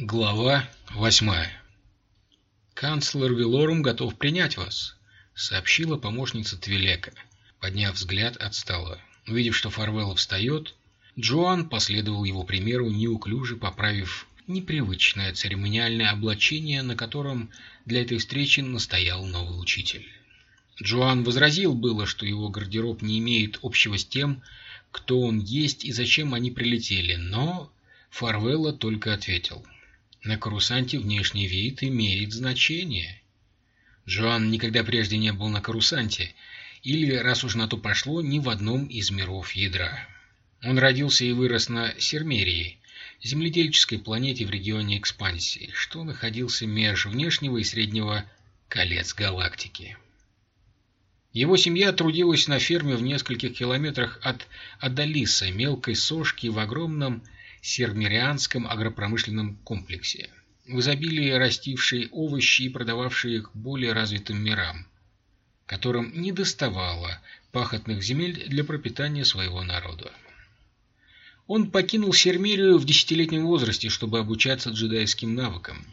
Глава восьмая «Канцлер Вилорум готов принять вас», — сообщила помощница Твилека, подняв взгляд от стола. Увидев, что Фарвелла встает, Джоан последовал его примеру, неуклюже поправив непривычное церемониальное облачение, на котором для этой встречи настоял новый учитель. Джоан возразил было, что его гардероб не имеет общего с тем, кто он есть и зачем они прилетели, но Фарвелла только ответил — на карусанте внешний вид имеет значение. Джоан никогда прежде не был на карусанте, или, раз уж на то пошло, ни в одном из миров ядра. Он родился и вырос на Сермерии, земледельческой планете в регионе экспансии, что находился меж внешнего и среднего колец галактики. Его семья трудилась на ферме в нескольких километрах от Адалиса, мелкой сошки в огромном Сермерианском агропромышленном комплексе, в изобилии растившие овощи и продававшие их более развитым мирам, которым не доставало пахотных земель для пропитания своего народа. Он покинул Сермерию в десятилетнем возрасте, чтобы обучаться джедайским навыкам.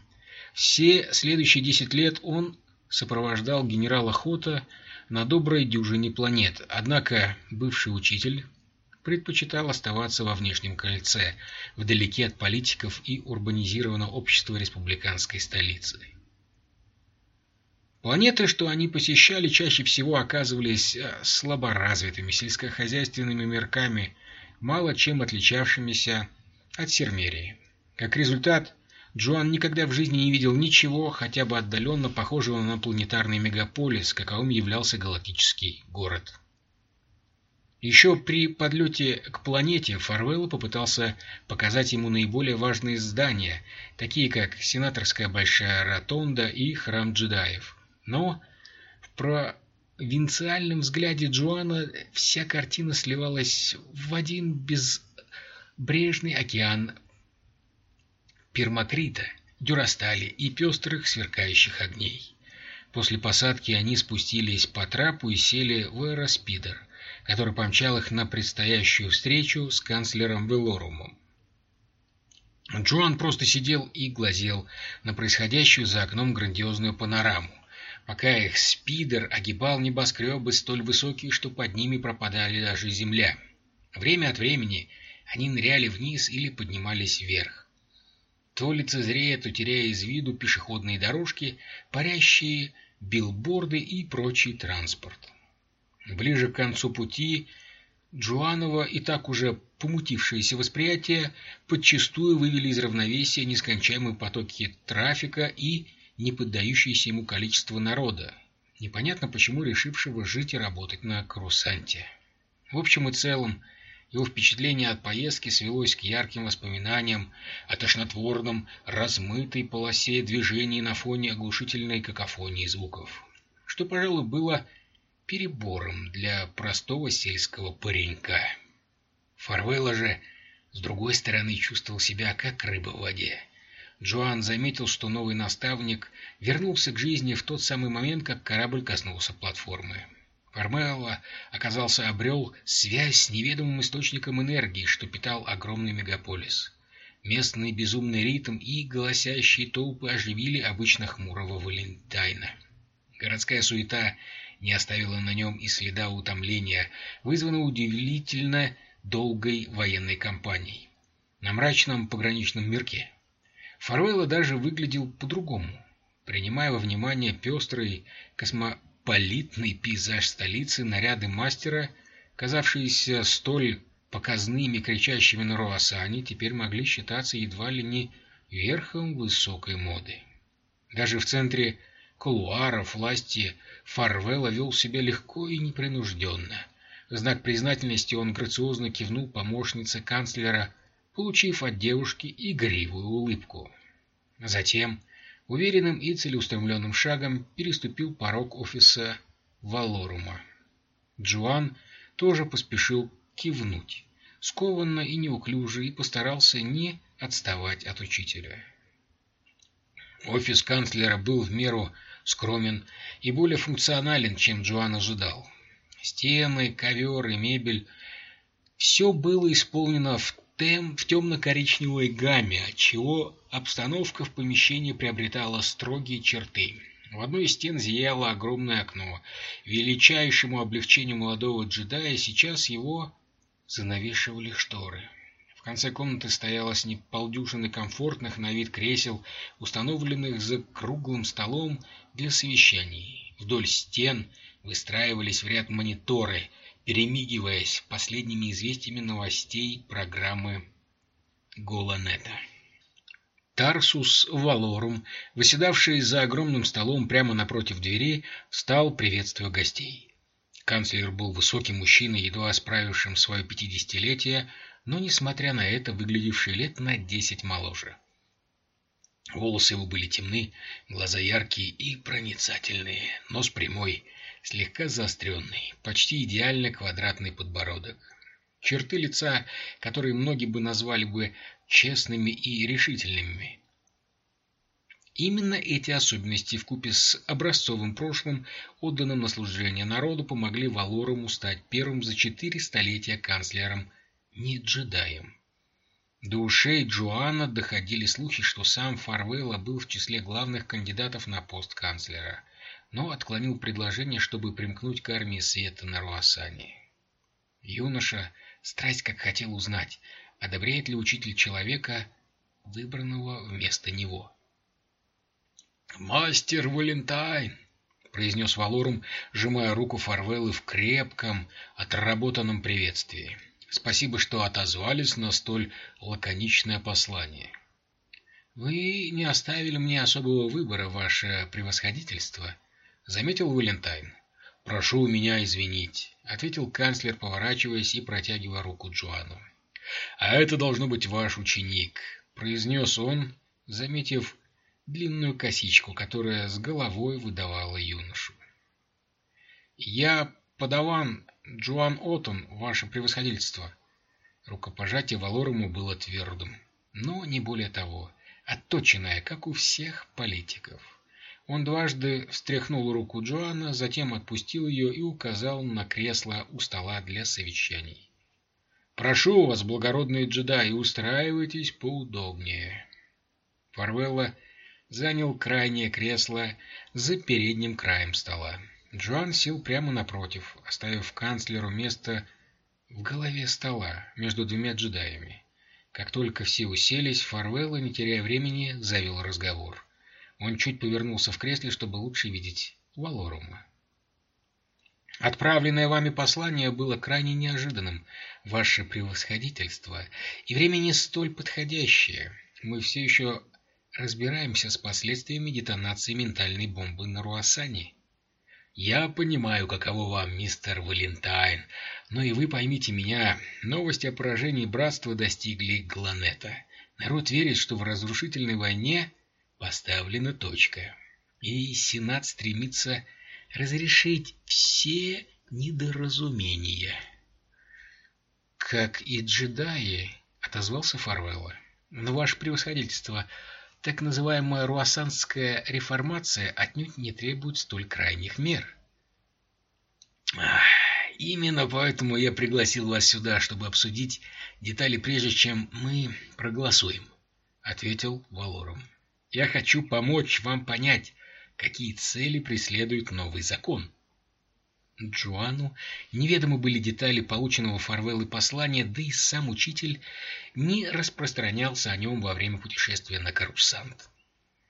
Все следующие десять лет он сопровождал генерала Хота на доброй дюжине планет, однако бывший учитель предпочитал оставаться во внешнем кольце, вдалеке от политиков и урбанизированного общества республиканской столицы. Планеты, что они посещали, чаще всего оказывались э, слаборазвитыми сельскохозяйственными мирками, мало чем отличавшимися от Сермерии. Как результат, Джоан никогда в жизни не видел ничего, хотя бы отдаленно похожего на планетарный мегаполис, каковым являлся галактический город. Еще при подлете к планете Фарвелл попытался показать ему наиболее важные здания, такие как Сенаторская Большая Ротонда и Храм джедаев. Но в провинциальном взгляде Джоана вся картина сливалась в один безбрежный океан пермакрита, дюрастали и пестрых сверкающих огней. После посадки они спустились по трапу и сели в аэроспидер — который помчал их на предстоящую встречу с канцлером Велорумом. Джоан просто сидел и глазел на происходящую за окном грандиозную панораму, пока их спидер огибал небоскребы столь высокие, что под ними пропадали даже земля. Время от времени они ныряли вниз или поднимались вверх. То лицезрея, то теряя из виду пешеходные дорожки, парящие билборды и прочий транспорт. Ближе к концу пути Джоанова и так уже помутившееся восприятие подчастую вывели из равновесия нескончаемые потоки трафика и не поддающееся ему количество народа, непонятно почему решившего жить и работать на Крусанте. В общем и целом, его впечатление от поездки свелось к ярким воспоминаниям о тошнотворном, размытой полосе движений на фоне оглушительной какофонии звуков, что, пожалуй, было перебором для простого сельского паренька. Фарвелла же, с другой стороны, чувствовал себя как рыба в воде. Джоан заметил, что новый наставник вернулся к жизни в тот самый момент, как корабль коснулся платформы. Фармелла, оказался, обрел связь с неведомым источником энергии, что питал огромный мегаполис. Местный безумный ритм и голосящие толпы оживили обычно хмурого Валентайна. Городская суета не оставила на нем и следа утомления, вызванного удивительно долгой военной кампанией на мрачном пограничном мирке. Фаруэлла даже выглядел по-другому, принимая во внимание пестрый космополитный пейзаж столицы, наряды мастера, казавшиеся столь показными кричащими на Руасане, теперь могли считаться едва ли не верхом высокой моды. Даже в центре кулуаров власти Фарвелла вел себя легко и непринужденно. В знак признательности он грациозно кивнул помощнице канцлера, получив от девушки игривую улыбку. Затем, уверенным и целеустремленным шагом, переступил порог офиса Валорума. Джоан тоже поспешил кивнуть, скованно и неуклюже, и постарался не отставать от учителя. Офис канцлера был в меру скромен и более функционален, чем Джоан ожидал. Стены, ковер и мебель — все было исполнено в тем, в темно-коричневой гамме, отчего обстановка в помещении приобретала строгие черты. В одной из стен зияло огромное окно. Величайшему облегчению молодого джедая сейчас его занавешивали шторы. Конце комнаты стояло с полдюжины комфортных на вид кресел, установленных за круглым столом для совещаний. Вдоль стен выстраивались в ряд мониторы, перемигиваясь последними известиями новостей программы Голанета. Тарсус Валорум, выседавший за огромным столом прямо напротив двери, встал, приветствуя гостей. Канцлер был высоким мужчиной, едва справившим свое пятидесятилетие, но, несмотря на это, выглядевший лет на десять моложе. Волосы его были темны, глаза яркие и проницательные, нос прямой, слегка заостренный, почти идеально квадратный подбородок. Черты лица, которые многие бы назвали бы честными и решительными. Именно эти особенности вкупе с образцовым прошлым, отданным на служение народу, помогли Валорому стать первым за четыре столетия канцлером, не джедаем. До ушей Джоанна доходили слухи, что сам Фарвелла был в числе главных кандидатов на пост канцлера, но отклонил предложение, чтобы примкнуть к армии света на Руасане. Юноша страсть как хотел узнать, одобряет ли учитель человека, выбранного вместо него. «Мастер Валентайн!» — произнес Валорум, сжимая руку Фарвеллы в крепком, отработанном приветствии. «Спасибо, что отозвались на столь лаконичное послание». «Вы не оставили мне особого выбора, ваше превосходительство», — заметил Валентайн. «Прошу меня извинить», — ответил канцлер, поворачиваясь и протягивая руку Джоану. «А это должно быть ваш ученик», — произнес он, заметив длинную косичку, которая с головой выдавала юношу. «Я подаван Джоан Отон, ваше превосходительство». Рукопожатие Валорому было твердым, но не более того, отточенное, как у всех политиков. Он дважды встряхнул руку Джоана, затем отпустил ее и указал на кресло у стола для совещаний. Прошу вас, благородные джедаи, устраивайтесь поудобнее. Фарвелла занял крайнее кресло за передним краем стола. Джоан сел прямо напротив, оставив канцлеру место в голове стола между двумя джедаями. Как только все уселись, Фарвелла, не теряя времени, завел разговор. Он чуть повернулся в кресле, чтобы лучше видеть Валорума. Отправленное вами послание было крайне неожиданным, ваше превосходительство, и время не столь подходящее. Мы все еще разбираемся с последствиями детонации ментальной бомбы на Руасане. Я понимаю, каково вам, мистер Валентайн, но и вы поймите меня, новости о поражении братства достигли Гланета. Народ верит, что в разрушительной войне поставлена точка, и Сенат стремится разрешить все недоразумения. «Как и джедаи», — отозвался Фарвелла. «Но, ваше превосходительство, так называемая руассанская реформация отнюдь не требует столь крайних мер». «Именно поэтому я пригласил вас сюда, чтобы обсудить детали, прежде чем мы проголосуем», — ответил Валором. «Я хочу помочь вам понять, какие цели преследует новый закон. Джоану неведомы были детали полученного Фарвеллы послания, да и сам учитель не распространялся о нем во время путешествия на Карусант.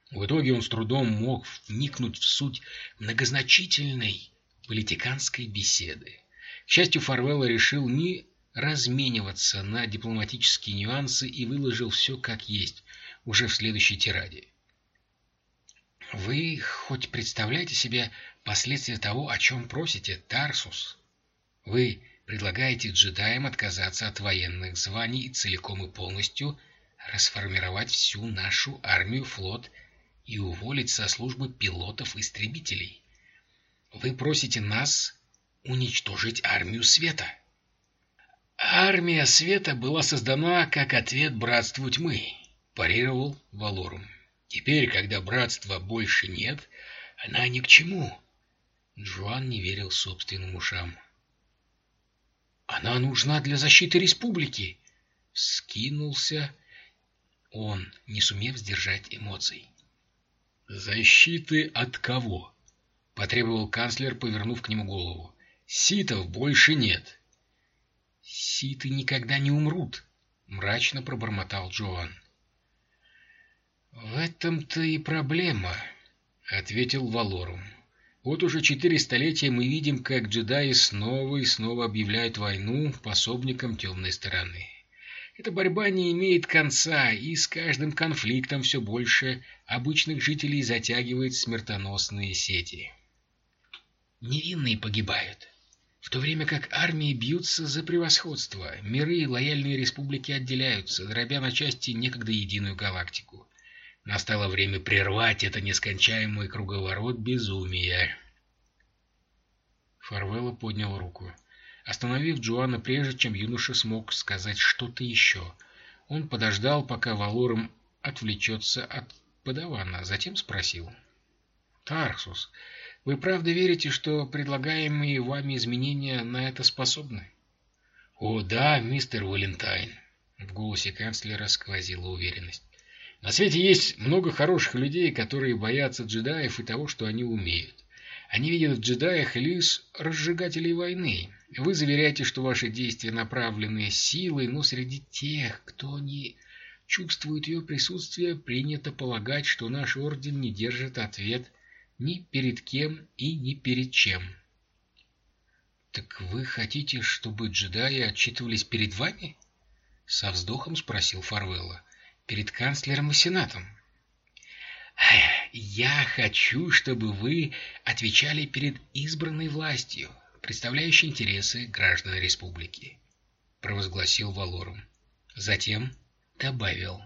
В итоге он с трудом мог вникнуть в суть многозначительной политиканской беседы. К счастью, Фарвелла решил не размениваться на дипломатические нюансы и выложил все как есть уже в следующей тираде. Вы хоть представляете себе последствия того, о чем просите, Тарсус? Вы предлагаете джедаям отказаться от военных званий и целиком и полностью расформировать всю нашу армию, флот и уволить со службы пилотов-истребителей. Вы просите нас уничтожить армию света. Армия света была создана как ответ братству тьмы, парировал Валорум. Теперь, когда братства больше нет, она ни к чему. Джоан не верил собственным ушам. «Она нужна для защиты республики!» Скинулся он, не сумев сдержать эмоций. «Защиты от кого?» — потребовал канцлер, повернув к нему голову. «Ситов больше нет». «Ситы никогда не умрут», — мрачно пробормотал Джоан. «В этом-то и проблема», — ответил Валорум. «Вот уже четыре столетия мы видим, как джедаи снова и снова объявляют войну пособникам темной стороны. Эта борьба не имеет конца, и с каждым конфликтом все больше обычных жителей затягивает смертоносные сети. Невинные погибают, в то время как армии бьются за превосходство, миры и лояльные республики отделяются, дробя на части некогда единую галактику. Настало время прервать это нескончаемый круговорот безумия. Фарвелла поднял руку. Остановив Джоанна прежде, чем юноша смог сказать что-то еще, он подождал, пока Валором отвлечется от подавана, затем спросил. «Тарсус, вы правда верите, что предлагаемые вами изменения на это способны?» «О, да, мистер Валентайн!» В голосе канцлера сквозила уверенность. На свете есть много хороших людей, которые боятся джедаев и того, что они умеют. Они видят в джедаях лишь разжигателей войны. Вы заверяете, что ваши действия направлены силой, но среди тех, кто не чувствует ее присутствие, принято полагать, что наш орден не держит ответ ни перед кем и ни перед чем. «Так вы хотите, чтобы джедаи отчитывались перед вами?» — со вздохом спросил Фарвелла перед канцлером и сенатом. «Я хочу, чтобы вы отвечали перед избранной властью, представляющей интересы граждан республики», — провозгласил Валорум. Затем добавил.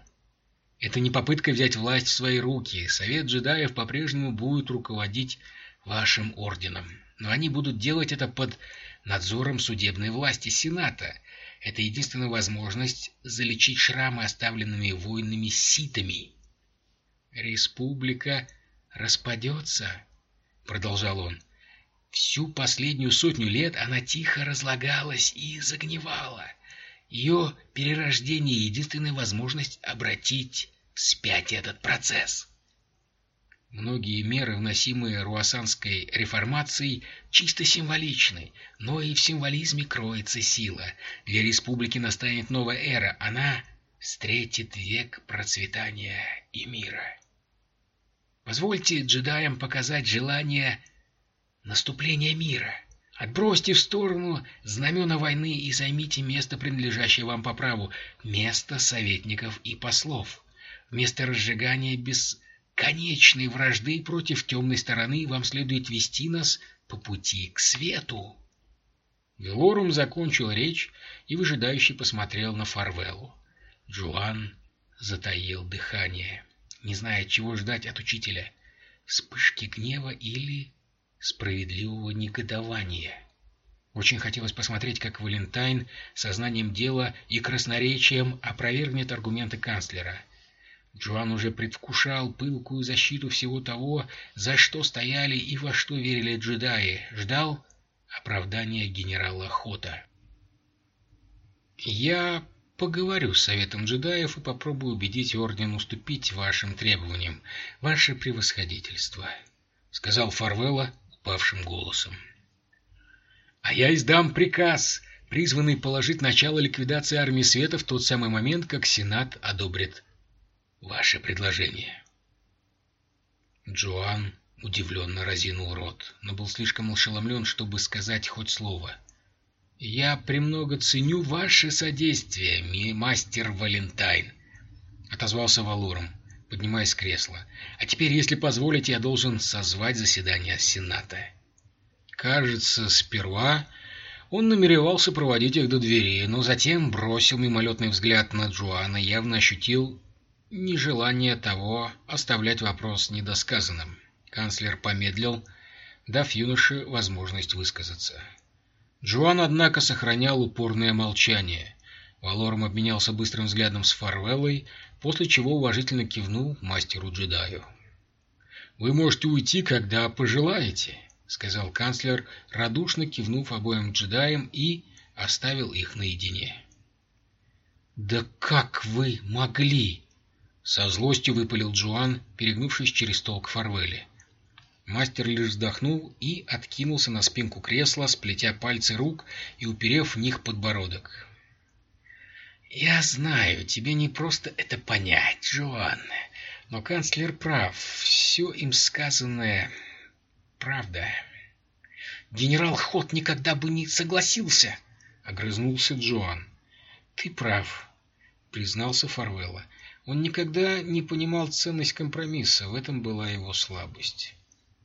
«Это не попытка взять власть в свои руки. Совет джедаев по-прежнему будет руководить вашим орденом, но они будут делать это под надзором судебной власти Сената, это единственная возможность залечить шрамы, оставленными воинами ситами. «Республика распадется», — продолжал он. «Всю последнюю сотню лет она тихо разлагалась и загнивала. Ее перерождение — единственная возможность обратить вспять этот процесс». Многие меры, вносимые руассанской реформацией, чисто символичны, но и в символизме кроется сила. Для республики настанет новая эра, она встретит век процветания и мира. Позвольте джедаям показать желание наступления мира. Отбросьте в сторону знамена войны и займите место, принадлежащее вам по праву, место советников и послов. Вместо разжигания без конечной вражды против темной стороны вам следует вести нас по пути к свету. Велорум закончил речь и выжидающе посмотрел на Фарвеллу. Джоан затаил дыхание, не зная, чего ждать от учителя — вспышки гнева или справедливого негодования. Очень хотелось посмотреть, как Валентайн сознанием дела и красноречием опровергнет аргументы канцлера — Джоан уже предвкушал пылкую защиту всего того, за что стояли и во что верили джедаи, ждал оправдания генерала Хота. «Я поговорю с советом джедаев и попробую убедить Орден уступить вашим требованиям, ваше превосходительство», — сказал Фарвелла упавшим голосом. «А я издам приказ, призванный положить начало ликвидации армии света в тот самый момент, как Сенат одобрит ваше предложение. Джоан удивленно разинул рот, но был слишком ошеломлен, чтобы сказать хоть слово. «Я премного ценю ваше содействие, мастер Валентайн», — отозвался Валуром, поднимаясь с кресла. «А теперь, если позволите, я должен созвать заседание Сената». Кажется, сперва он намеревался проводить их до двери, но затем бросил мимолетный взгляд на Джоана, явно ощутил нежелание того оставлять вопрос недосказанным. Канцлер помедлил, дав юноше возможность высказаться. Джоан, однако, сохранял упорное молчание. Валором обменялся быстрым взглядом с Фарвеллой, после чего уважительно кивнул мастеру-джедаю. «Вы можете уйти, когда пожелаете», — сказал канцлер, радушно кивнув обоим джедаям и оставил их наедине. «Да как вы могли?» Со злостью выпалил Джоан, перегнувшись через стол к Фарвеле. Мастер лишь вздохнул и откинулся на спинку кресла, сплетя пальцы рук и уперев в них подбородок. «Я знаю, тебе не просто это понять, Джоан, но канцлер прав, все им сказанное правда. Генерал Хот никогда бы не согласился!» — огрызнулся Джоан. «Ты прав», — признался Фарвелла. Он никогда не понимал ценность компромисса, в этом была его слабость.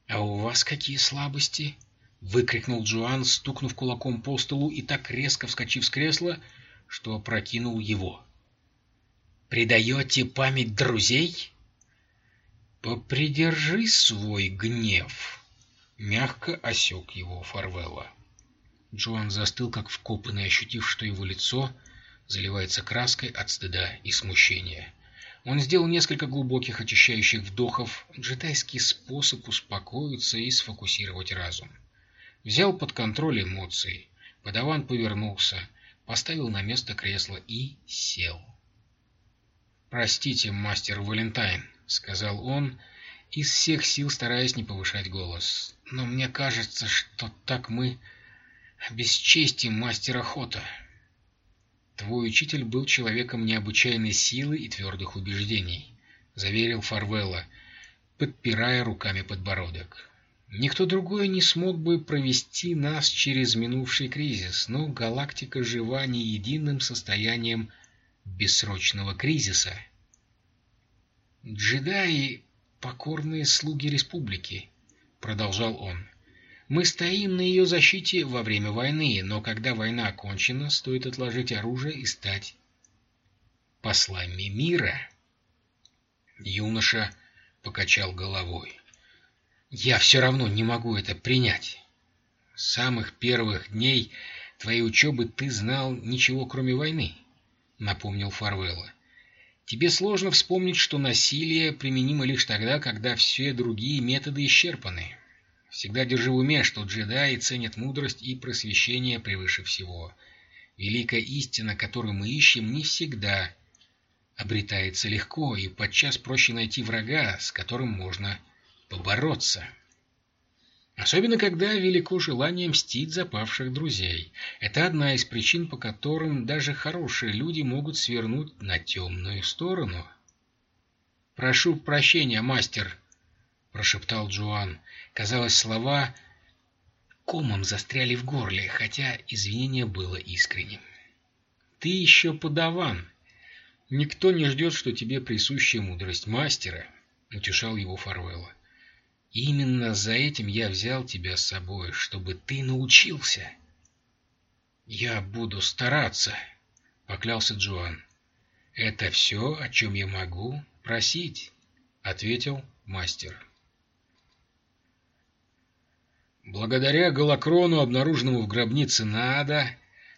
«А у вас какие слабости?» — выкрикнул Джоан, стукнув кулаком по столу и так резко вскочив с кресла, что опрокинул его. «Предаете память друзей?» «Попридержи свой гнев!» — мягко осек его Фарвелла. Джоан застыл, как вкопанный, ощутив, что его лицо заливается краской от стыда и смущения. Он сделал несколько глубоких очищающих вдохов, джедайский способ успокоиться и сфокусировать разум. Взял под контроль эмоции. Подаван повернулся, поставил на место кресло и сел. «Простите, мастер Валентайн», — сказал он, из всех сил стараясь не повышать голос. «Но мне кажется, что так мы бесчестим мастера Хота». «Твой учитель был человеком необычайной силы и твердых убеждений», — заверил Фарвелла, подпирая руками подбородок. «Никто другой не смог бы провести нас через минувший кризис, но галактика жива не единым состоянием бессрочного кризиса. Джедаи — покорные слуги Республики», — продолжал он. Мы стоим на ее защите во время войны, но когда война окончена, стоит отложить оружие и стать послами мира. Юноша покачал головой. Я все равно не могу это принять. С самых первых дней твоей учебы ты знал ничего, кроме войны, напомнил Фарвелла. Тебе сложно вспомнить, что насилие применимо лишь тогда, когда все другие методы исчерпаны. Всегда держи в уме, что джедаи ценят мудрость и просвещение превыше всего. Великая истина, которую мы ищем, не всегда обретается легко, и подчас проще найти врага, с которым можно побороться. Особенно, когда велико желание мстить за павших друзей. Это одна из причин, по которым даже хорошие люди могут свернуть на темную сторону. «Прошу прощения, мастер», — прошептал Джоан. Казалось, слова комом застряли в горле, хотя извинение было искренним. «Ты еще подаван. Никто не ждет, что тебе присущая мудрость мастера», — утешал его Фарвелла. «Именно за этим я взял тебя с собой, чтобы ты научился». «Я буду стараться», — поклялся Джоан. «Это все, о чем я могу просить», — ответил мастер. Благодаря голокрону, обнаруженному в гробнице Наада,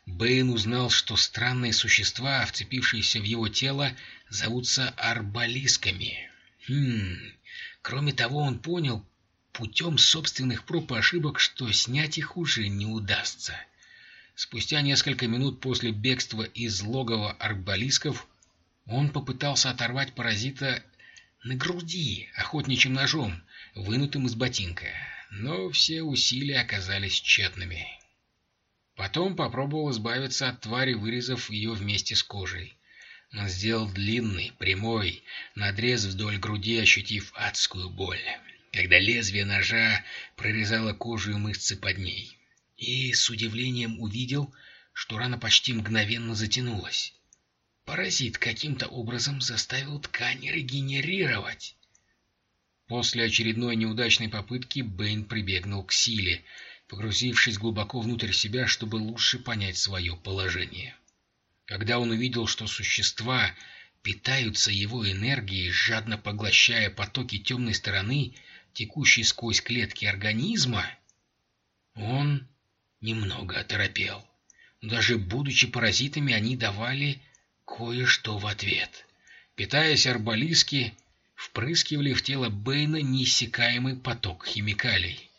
Бэйн узнал, что странные существа, вцепившиеся в его тело, зовутся арбалисками. Хм... Кроме того, он понял путем собственных проб и ошибок, что снять их уже не удастся. Спустя несколько минут после бегства из логова арбалисков он попытался оторвать паразита на груди охотничьим ножом, вынутым из ботинка но все усилия оказались тщетными. Потом попробовал избавиться от твари, вырезав ее вместе с кожей. Он сделал длинный, прямой надрез вдоль груди, ощутив адскую боль, когда лезвие ножа прорезало кожу и мышцы под ней. И с удивлением увидел, что рана почти мгновенно затянулась. Паразит каким-то образом заставил ткань регенерировать. После очередной неудачной попытки Бэйн прибегнул к силе, погрузившись глубоко внутрь себя, чтобы лучше понять свое положение. Когда он увидел, что существа питаются его энергией, жадно поглощая потоки темной стороны, текущие сквозь клетки организма, он немного оторопел. Даже будучи паразитами, они давали кое-что в ответ. Питаясь арбалиски, впрыскивали в тело Бэйна неиссякаемый поток химикалий.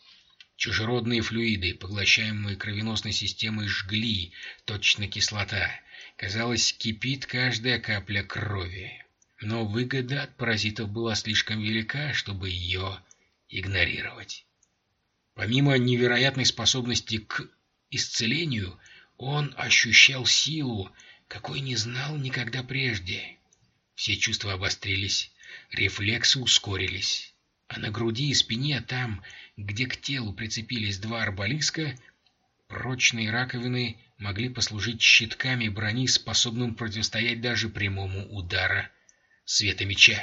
Чужеродные флюиды, поглощаемые кровеносной системой, жгли, точно кислота. Казалось, кипит каждая капля крови. Но выгода от паразитов была слишком велика, чтобы ее игнорировать. Помимо невероятной способности к исцелению, он ощущал силу, какой не знал никогда прежде. Все чувства обострились, рефлексы ускорились, а на груди и спине, там, где к телу прицепились два арбалиска, прочные раковины могли послужить щитками брони, способным противостоять даже прямому удара света меча.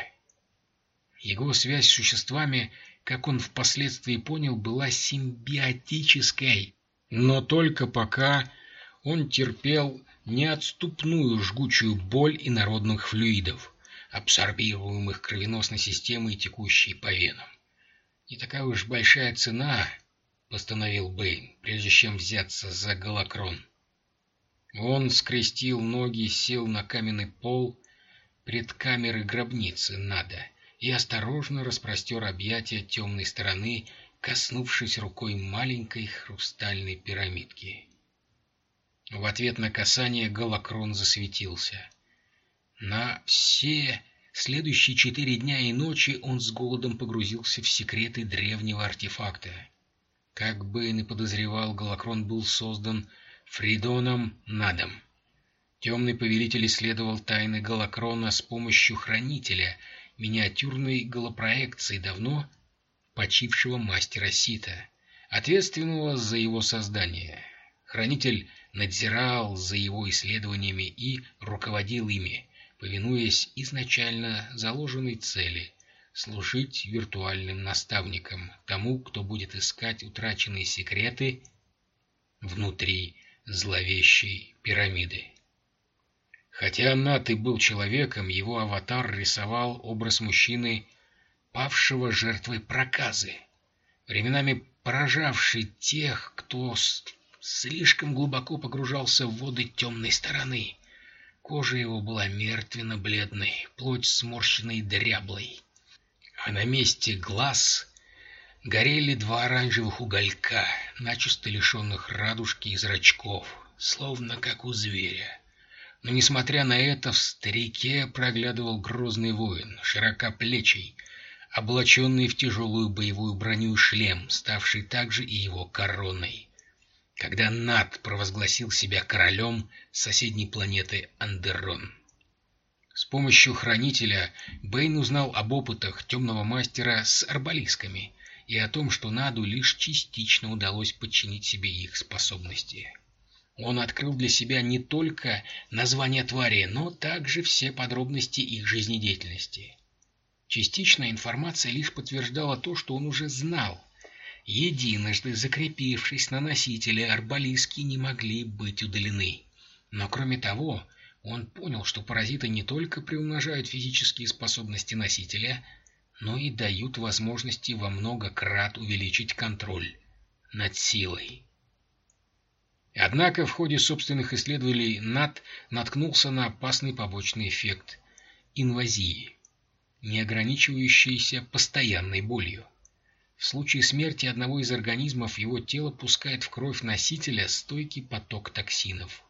Его связь с существами, как он впоследствии понял, была симбиотической, но только пока он терпел неотступную жгучую боль инородных флюидов, абсорбируемых кровеносной системой текущей по венам. «Не такая уж большая цена», — постановил Бэйн, прежде чем взяться за голокрон. Он скрестил ноги, сел на каменный пол пред камерой гробницы Нада и осторожно распростер объятия темной стороны, коснувшись рукой маленькой хрустальной пирамидки. В ответ на касание Галакрон засветился. На все следующие четыре дня и ночи он с голодом погрузился в секреты древнего артефакта. Как Бэйн и подозревал, Галакрон был создан Фридоном Надом. Темный повелитель исследовал тайны Галакрона с помощью хранителя, миниатюрной голопроекции давно почившего мастера Сита, ответственного за его создание. Хранитель надзирал за его исследованиями и руководил ими, повинуясь изначально заложенной цели — служить виртуальным наставником тому, кто будет искать утраченные секреты внутри зловещей пирамиды. Хотя Нат и был человеком, его аватар рисовал образ мужчины, павшего жертвой проказы, временами поражавший тех, кто слишком глубоко погружался в воды темной стороны. Кожа его была мертвенно-бледной, плоть сморщенной и дряблой. А на месте глаз горели два оранжевых уголька, начисто лишенных радужки и зрачков, словно как у зверя. Но, несмотря на это, в старике проглядывал грозный воин, широкоплечий, облаченный в тяжелую боевую броню и шлем, ставший также и его короной когда Над провозгласил себя королем соседней планеты Андерон. С помощью хранителя Бэйн узнал об опытах темного мастера с арбалисками и о том, что Наду лишь частично удалось подчинить себе их способности. Он открыл для себя не только название твари, но также все подробности их жизнедеятельности. Частичная информация лишь подтверждала то, что он уже знал, единожды закрепившись на носителе, арбалиски не могли быть удалены. Но кроме того, он понял, что паразиты не только приумножают физические способности носителя, но и дают возможности во много крат увеличить контроль над силой. Однако в ходе собственных исследований Нат наткнулся на опасный побочный эффект – инвазии, не ограничивающийся постоянной болью. В случае смерти одного из организмов его тело пускает в кровь носителя стойкий поток токсинов,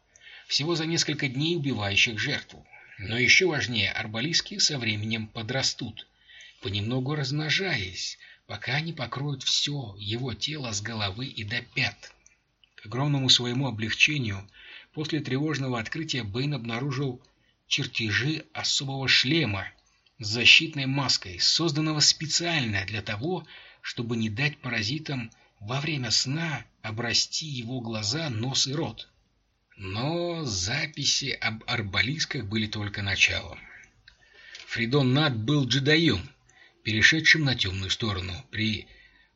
всего за несколько дней убивающих жертву. Но еще важнее, арбалиски со временем подрастут, понемногу размножаясь, пока не покроют все его тело с головы и до пят. К огромному своему облегчению, после тревожного открытия Бэйн обнаружил чертежи особого шлема с защитной маской, созданного специально для того, чтобы не дать паразитам во время сна обрасти его глаза, нос и рот. Но записи об арбалисках были только началом. Фридон Над был джедаем, перешедшим на темную сторону при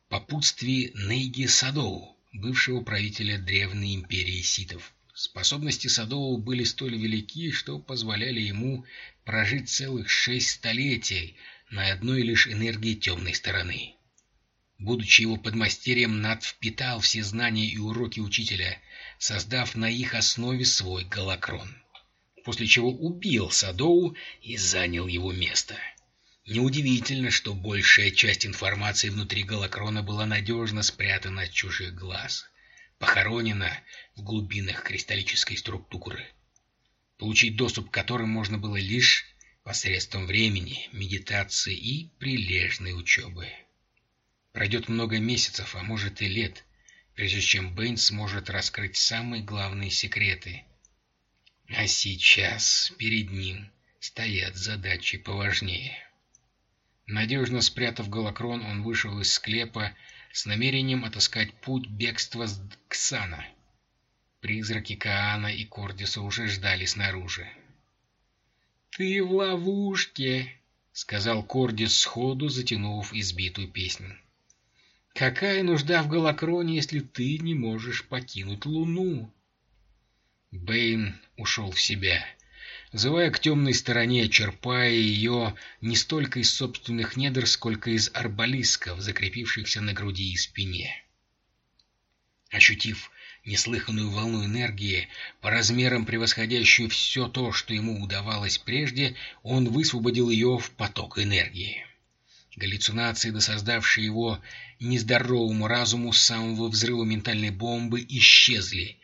попутствии Нейги Садоу, бывшего правителя древней империи ситов. Способности Садоу были столь велики, что позволяли ему прожить целых шесть столетий на одной лишь энергии темной стороны. Будучи его подмастерьем, Над впитал все знания и уроки учителя, создав на их основе свой голокрон. После чего убил Садоу и занял его место. Неудивительно, что большая часть информации внутри голокрона была надежно спрятана от чужих глаз, похоронена в глубинах кристаллической структуры. получить доступ к которым можно было лишь посредством времени, медитации и прилежной учебы. Пройдет много месяцев, а может и лет, прежде чем Бэйн сможет раскрыть самые главные секреты. А сейчас перед ним стоят задачи поважнее. Надежно спрятав голокрон, он вышел из склепа с намерением отыскать путь бегства с Ксана. Призраки Каана и Кордиса уже ждали снаружи. «Ты в ловушке!» — сказал Кордис сходу, затянув избитую песню. «Какая нужда в голокроне, если ты не можешь покинуть Луну?» Бэйн ушел в себя взывая к темной стороне, черпая ее не столько из собственных недр, сколько из арбалисков, закрепившихся на груди и спине. Ощутив неслыханную волну энергии, по размерам превосходящую все то, что ему удавалось прежде, он высвободил ее в поток энергии. Галлюцинации, досоздавшие его нездоровому разуму с самого взрыва ментальной бомбы, исчезли,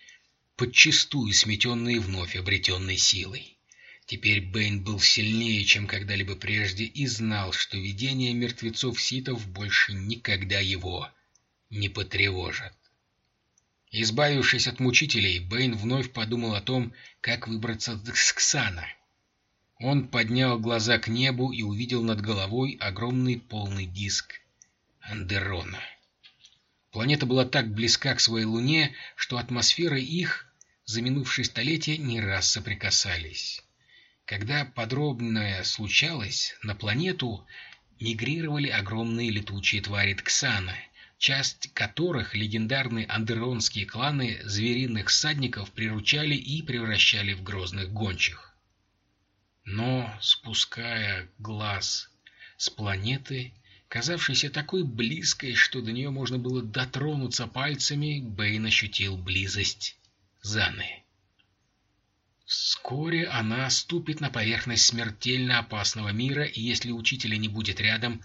подчистую сметенные вновь обретенной силой. Теперь Бэйн был сильнее, чем когда-либо прежде, и знал, что видение мертвецов-ситов больше никогда его не потревожат. Избавившись от мучителей, Бэйн вновь подумал о том, как выбраться с Ксана. Он поднял глаза к небу и увидел над головой огромный полный диск Андерона. Планета была так близка к своей Луне, что атмосферы их за минувшие столетия не раз соприкасались. Когда подробное случалось, на планету мигрировали огромные летучие твари Тксана, часть которых легендарные андеронские кланы звериных всадников приручали и превращали в грозных гончих. Но, спуская глаз с планеты, казавшейся такой близкой, что до нее можно было дотронуться пальцами, Бэйн ощутил близость Заны. Вскоре она ступит на поверхность смертельно опасного мира, и если учителя не будет рядом,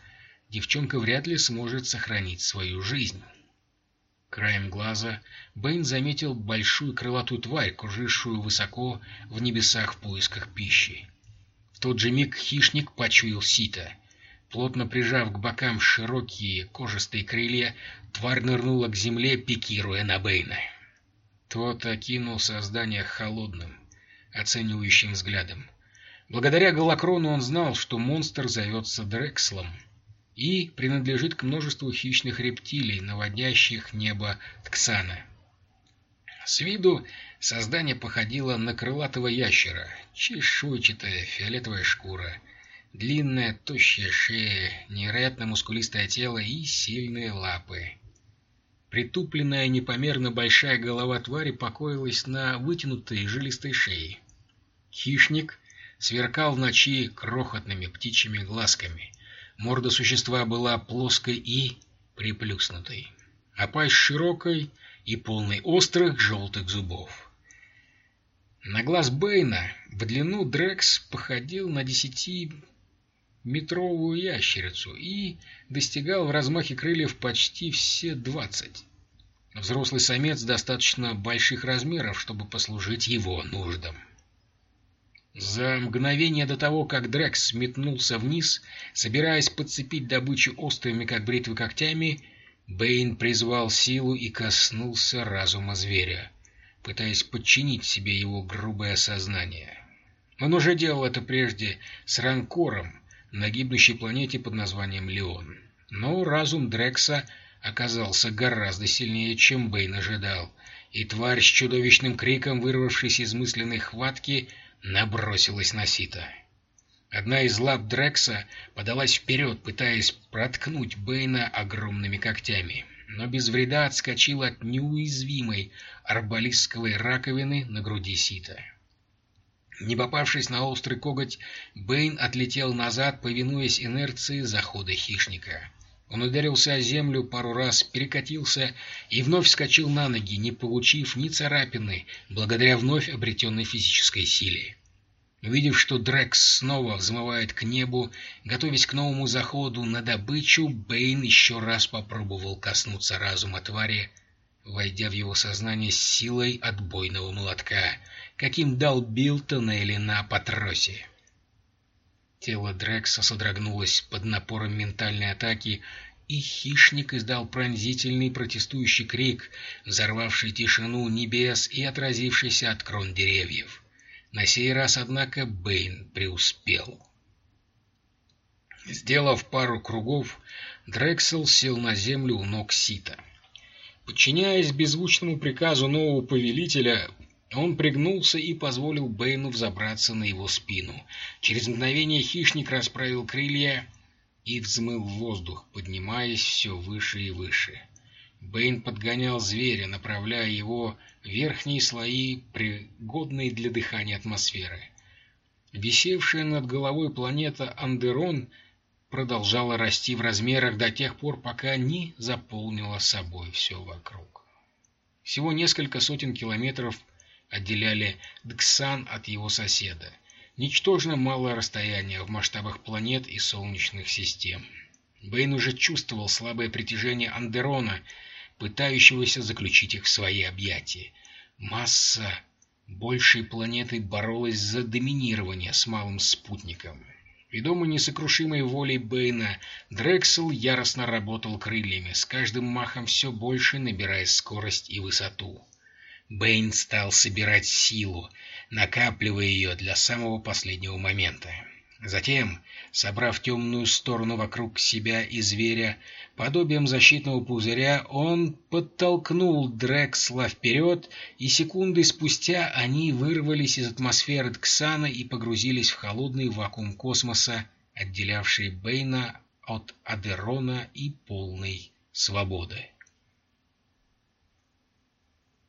девчонка вряд ли сможет сохранить свою жизнь. Краем глаза Бэйн заметил большую крылатую тварь, кружившую высоко в небесах в поисках пищи. Тот же миг хищник почуял сито. Плотно прижав к бокам широкие кожистые крылья, тварь нырнула к земле, пикируя на Бэйна. Тот окинул создание холодным, оценивающим взглядом. Благодаря Галакрону он знал, что монстр зовется Дрекслом и принадлежит к множеству хищных рептилий, наводящих небо Тксана. С виду создание походило на крылатого ящера, чешуйчатая фиолетовая шкура, длинная тощая шея, невероятно мускулистое тело и сильные лапы. Притупленная непомерно большая голова твари покоилась на вытянутой жилистой шее. Хищник сверкал в ночи крохотными птичьими глазками. Морда существа была плоской и приплюснутой, а пасть широкой и полной острых желтых зубов. На глаз Бэйна в длину Дрекс походил на десятиметровую ящерицу и достигал в размахе крыльев почти все двадцать. Взрослый самец достаточно больших размеров, чтобы послужить его нуждам. За мгновение до того, как Дрекс метнулся вниз, собираясь подцепить добычу острыми, как бритвы, когтями, Бэйн призвал силу и коснулся разума зверя, пытаясь подчинить себе его грубое сознание. Он уже делал это прежде с Ранкором на гибнущей планете под названием Леон. Но разум Дрекса оказался гораздо сильнее, чем Бэйн ожидал, и тварь с чудовищным криком, вырвавшись из мысленной хватки, набросилась на Сита. Одна из лап Дрекса подалась вперед, пытаясь проткнуть Бэйна огромными когтями, но без вреда отскочила от неуязвимой арбалистской раковины на груди Сита. Не попавшись на острый коготь, Бэйн отлетел назад, повинуясь инерции захода хищника. Он ударился о землю пару раз, перекатился и вновь вскочил на ноги, не получив ни царапины, благодаря вновь обретенной физической силе. Увидев, что Дрекс снова взмывает к небу, готовясь к новому заходу на добычу, Бэйн еще раз попробовал коснуться разума твари, войдя в его сознание силой отбойного молотка, каким долбил туннели на Патросе. Тело Дрекса содрогнулось под напором ментальной атаки, и хищник издал пронзительный протестующий крик, взорвавший тишину небес и отразившийся от крон деревьев. На сей раз, однако, Бэйн преуспел. Сделав пару кругов, Дрексел сел на землю у ног Сита. Подчиняясь беззвучному приказу нового повелителя, он пригнулся и позволил Бэйну взобраться на его спину. Через мгновение хищник расправил крылья и взмыл в воздух, поднимаясь все выше и выше. Бэйн подгонял зверя, направляя его верхние слои, пригодные для дыхания атмосферы. Висевшая над головой планета Андерон продолжала расти в размерах до тех пор, пока не заполнила собой все вокруг. Всего несколько сотен километров отделяли Дксан от его соседа. Ничтожно малое расстояние в масштабах планет и солнечных систем. Бэйн уже чувствовал слабое притяжение Андерона, пытающегося заключить их в свои объятия. Масса большей планеты боролась за доминирование с малым спутником. Ведомый несокрушимой волей Бэйна, Дрексел яростно работал крыльями, с каждым махом все больше набирая скорость и высоту. Бэйн стал собирать силу, накапливая ее для самого последнего момента. Затем, собрав темную сторону вокруг себя и зверя, подобием защитного пузыря, он подтолкнул Дрексла вперед, и секунды спустя они вырвались из атмосферы Тксана и погрузились в холодный вакуум космоса, отделявший Бэйна от Адерона и полной свободы.